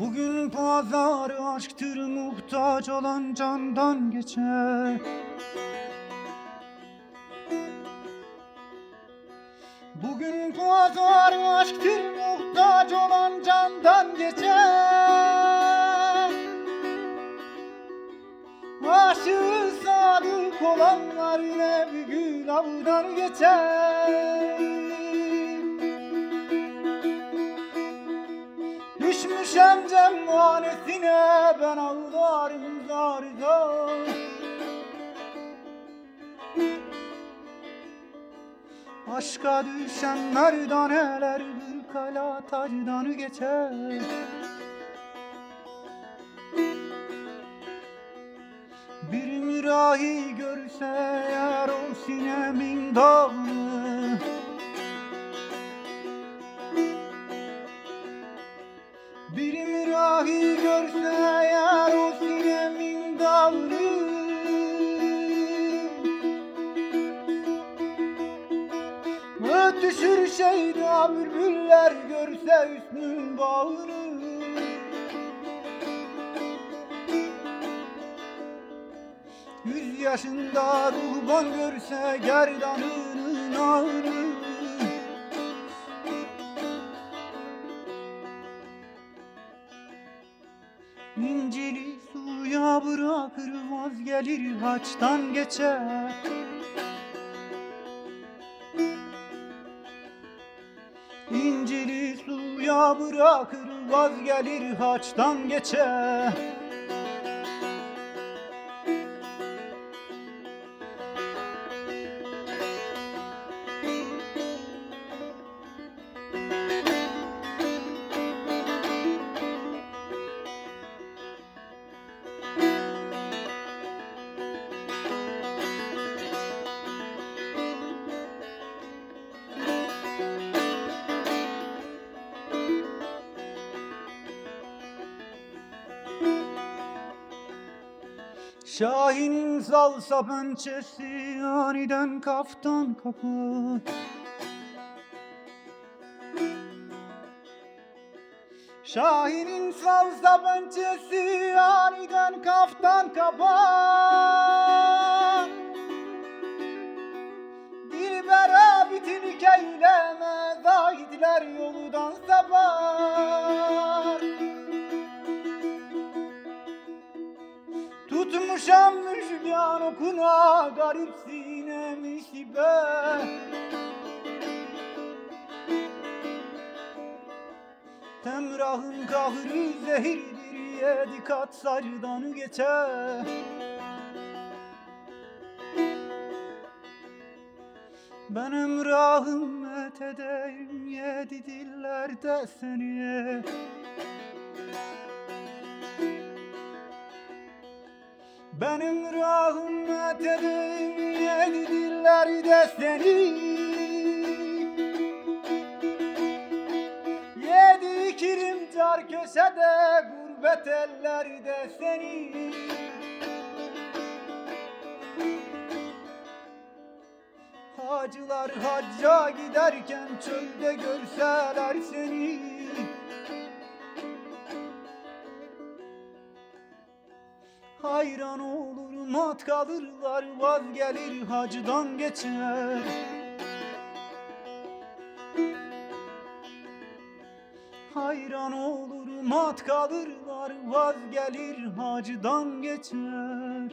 Bugün pazar aşktır muhtaç olan candan geçer. Bugün pazar aşktır muhtaç olan candan geçer. Aşığı sadık olanlar yine bir gün avdan geçer Düşmüşem cemmanesine ben ağlarım zar zar Aşka düşen merdaneler bir kala tacdan geçer. Bir mürahi görse eğer o sinemin dağını Mürahi görse eğer o sinemin dağını Ötüşür şeyda bülbüller görse üstünün bağını Yüz yaşında ruhban görse gerdanının ağını İncili suya bırakır vazgelir haçtan geçer. İncili suya bırakır vazgelir haçtan geçer Şahin'in salsa pençesi aniden kaftan kapar Şahin'in salsa pençesi aniden kaftan kapar Tutmuşam müşbyan okuna garip sinemi sibe Temrahın kahrı zehirdir yedi kat sarıdan geçer Ben emrahım et edeyim yedi dillerde seni Benim rahmet edeyim yedi dillerde seni. Yedi kirim car köşede gurbet ellerde seni. Hacılar hacca giderken çölde görseler seni Hayran olur mat kalırlar vazgelir hacdan geçer. Hayran olur mat kalırlar vazgelir hacdan geçer